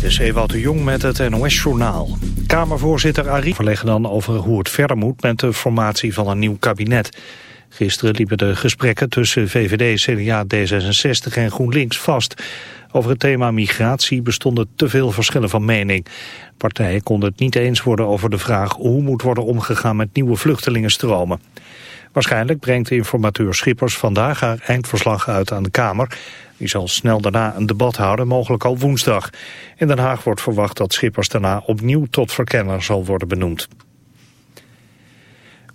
Dit is Ewout de Jong met het NOS-journaal. Kamervoorzitter Arie verleggen dan over hoe het verder moet met de formatie van een nieuw kabinet. Gisteren liepen de gesprekken tussen VVD, CDA, D66 en GroenLinks vast. Over het thema migratie bestonden te veel verschillen van mening. Partijen konden het niet eens worden over de vraag hoe moet worden omgegaan met nieuwe vluchtelingenstromen. Waarschijnlijk brengt de informateur Schippers vandaag haar eindverslag uit aan de Kamer. Die zal snel daarna een debat houden, mogelijk al woensdag. In Den Haag wordt verwacht dat Schippers daarna opnieuw tot verkenner zal worden benoemd.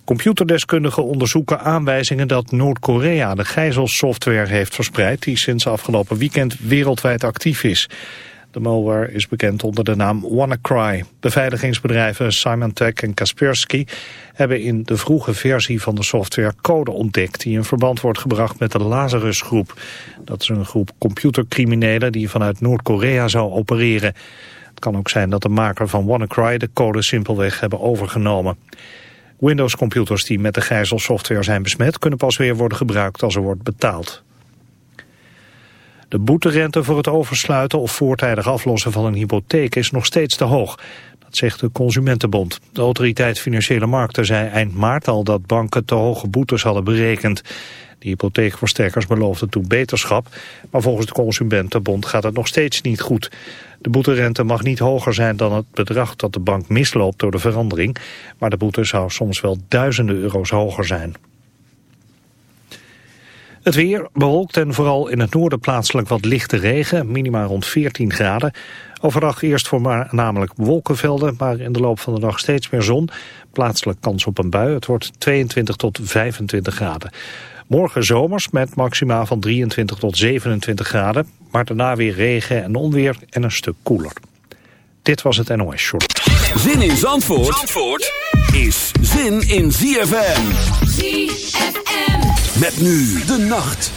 Computerdeskundigen onderzoeken aanwijzingen dat Noord-Korea de gijzelsoftware heeft verspreid die sinds afgelopen weekend wereldwijd actief is. De malware is bekend onder de naam WannaCry. Beveiligingsbedrijven Symantec en Kaspersky hebben in de vroege versie van de software code ontdekt die in verband wordt gebracht met de Lazarus-groep. Dat is een groep computercriminelen die vanuit Noord-Korea zou opereren. Het kan ook zijn dat de maker van WannaCry de code simpelweg hebben overgenomen. Windows-computers die met de gijzelsoftware zijn besmet kunnen pas weer worden gebruikt als er wordt betaald. De boeterente voor het oversluiten of voortijdig aflossen van een hypotheek is nog steeds te hoog. Dat zegt de Consumentenbond. De autoriteit Financiële Markten zei eind maart al dat banken te hoge boetes hadden berekend. De hypotheekversterkers beloofden toen beterschap, maar volgens de Consumentenbond gaat het nog steeds niet goed. De boeterente mag niet hoger zijn dan het bedrag dat de bank misloopt door de verandering, maar de boete zou soms wel duizenden euro's hoger zijn. Het weer bewolkt en vooral in het noorden plaatselijk wat lichte regen, minimaal rond 14 graden. Overdag eerst voor namelijk wolkenvelden, maar in de loop van de dag steeds meer zon. Plaatselijk kans op een bui. Het wordt 22 tot 25 graden. Morgen zomers met maxima van 23 tot 27 graden. Maar daarna weer regen en onweer en een stuk koeler. Dit was het NOS Short. Zin in Zandvoort, Zandvoort is zin in ZFM. ZFM. Met nu de nacht.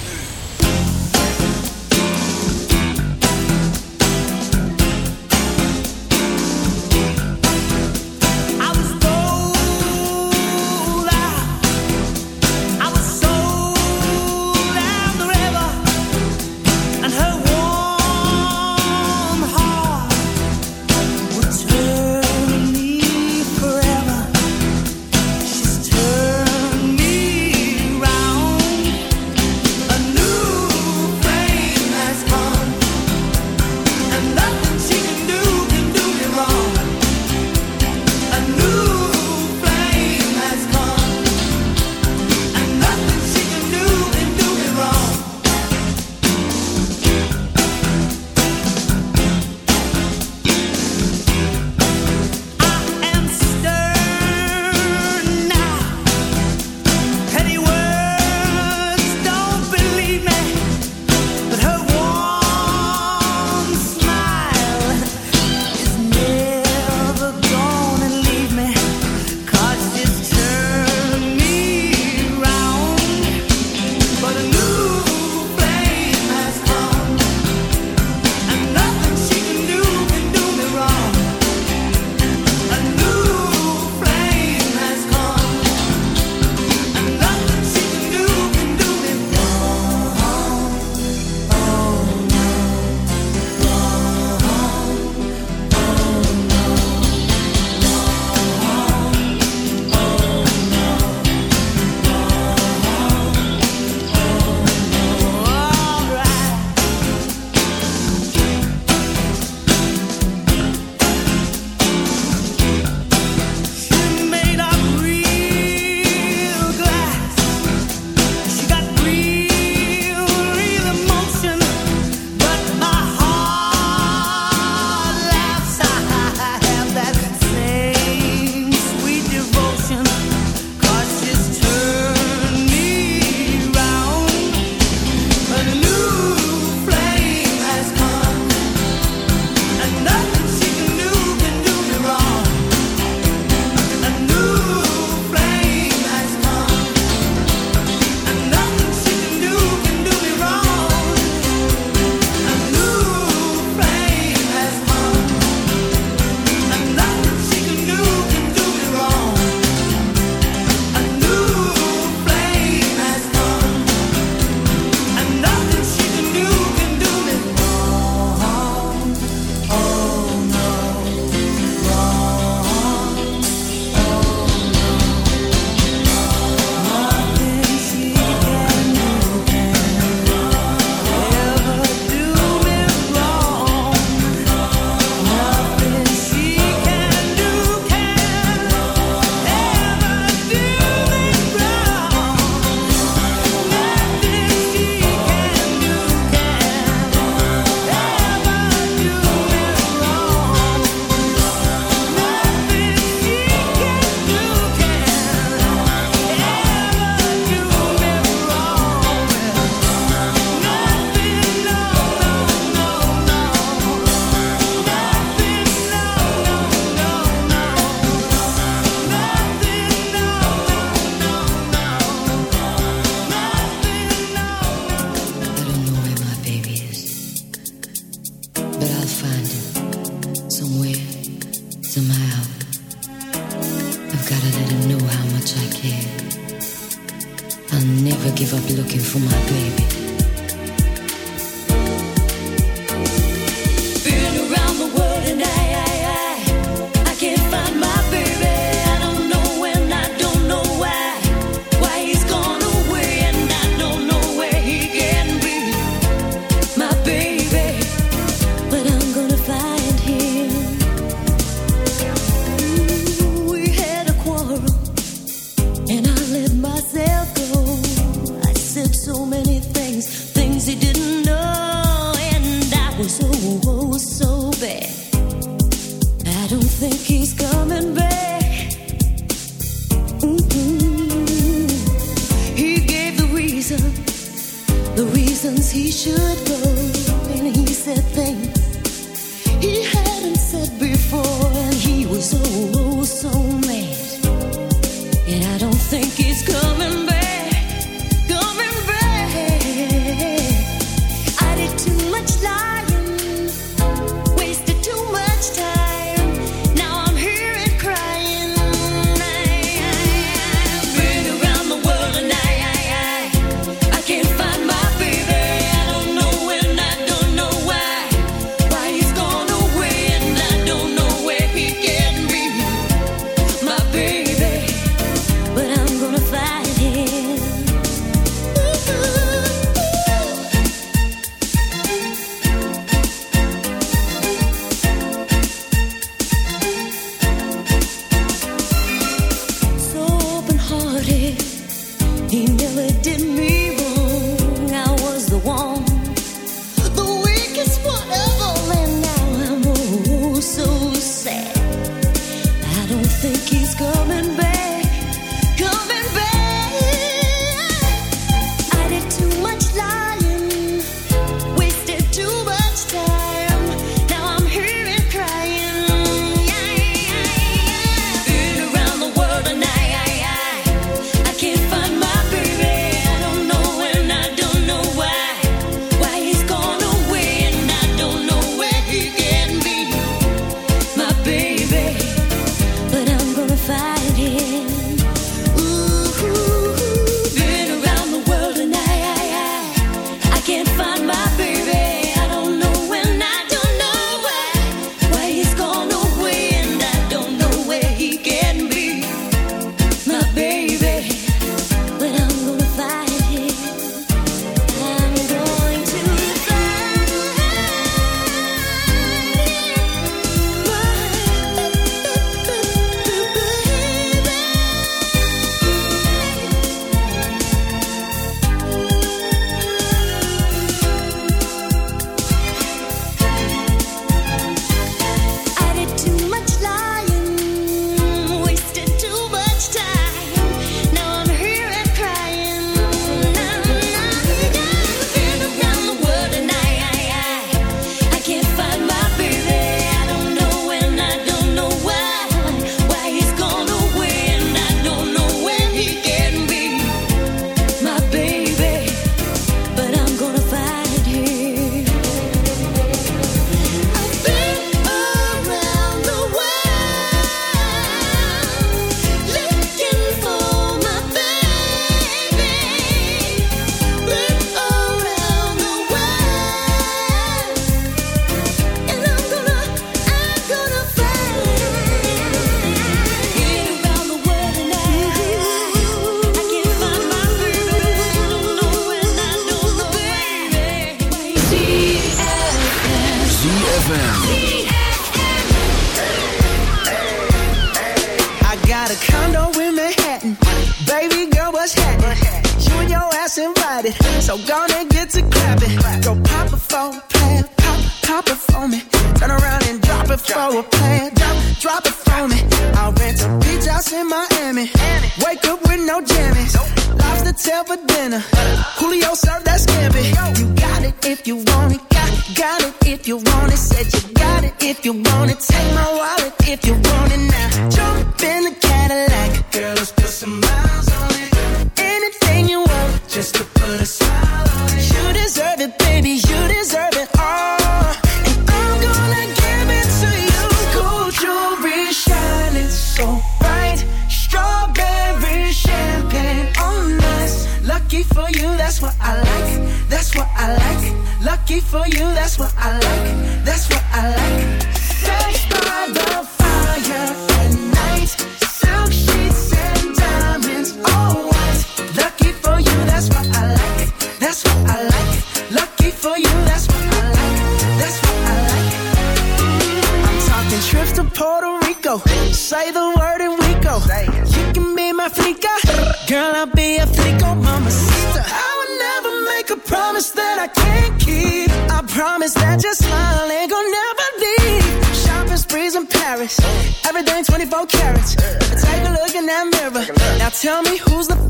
Tell me who's the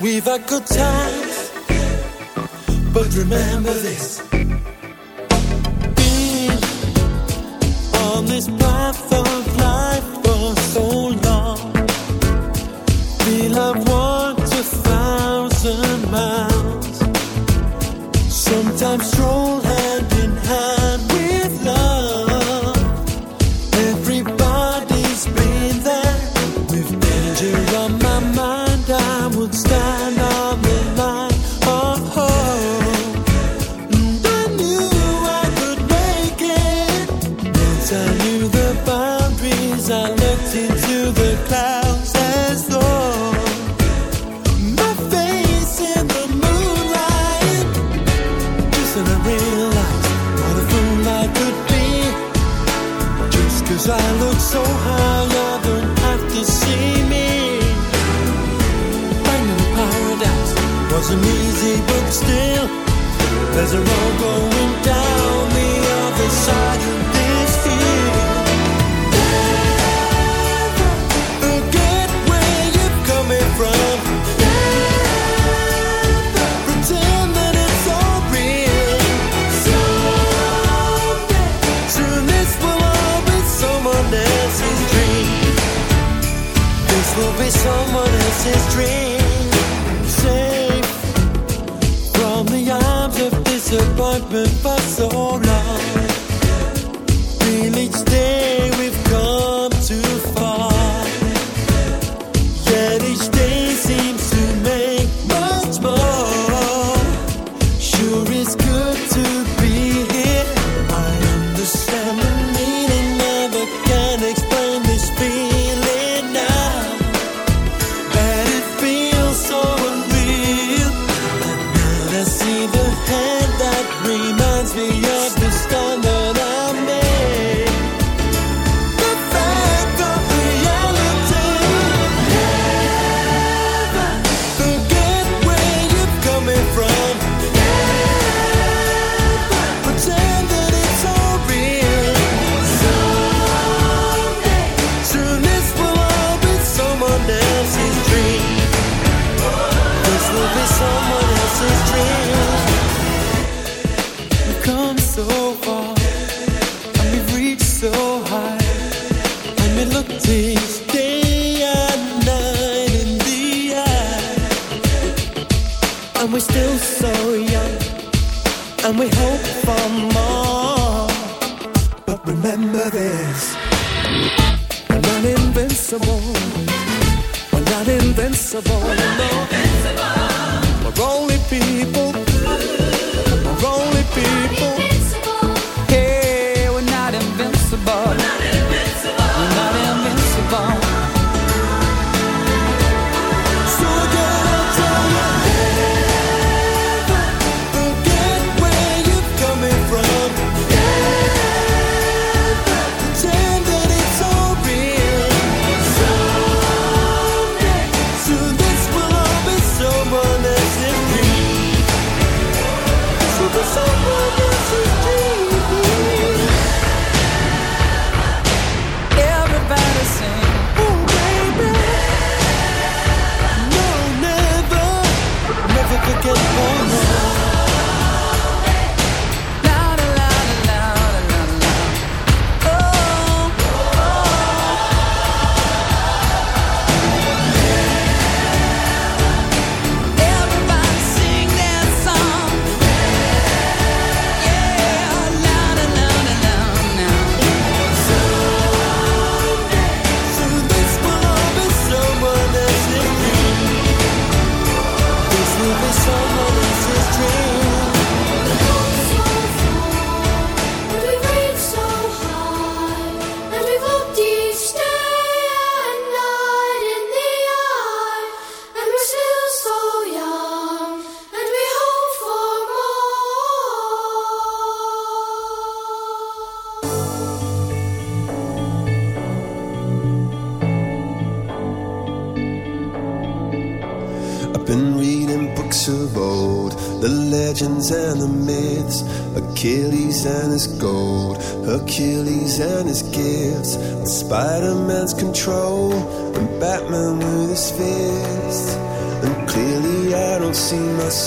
We've had good times, but remember this. Been on this path of life for so long. Feel I've walked a thousand miles. Sometimes stroll.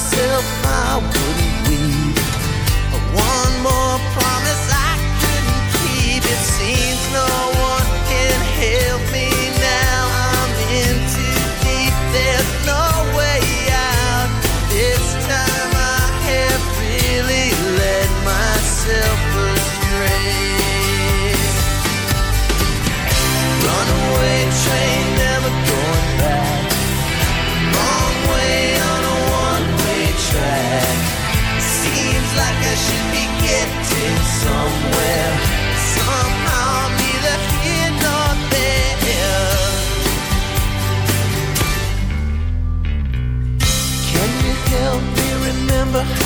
myself I wouldn't leave. One more promise I couldn't keep. It seems no.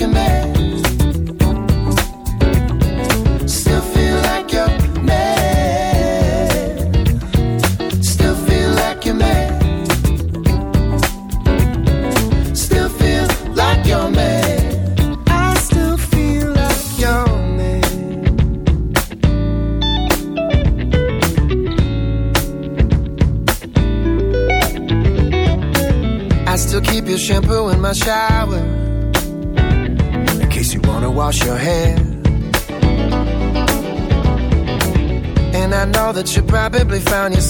making me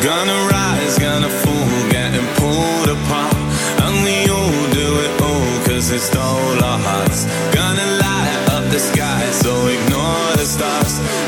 Gonna rise, gonna fall, getting pulled apart. And we all do it it stole our hearts. Gonna light up the sky, so ignore the stars.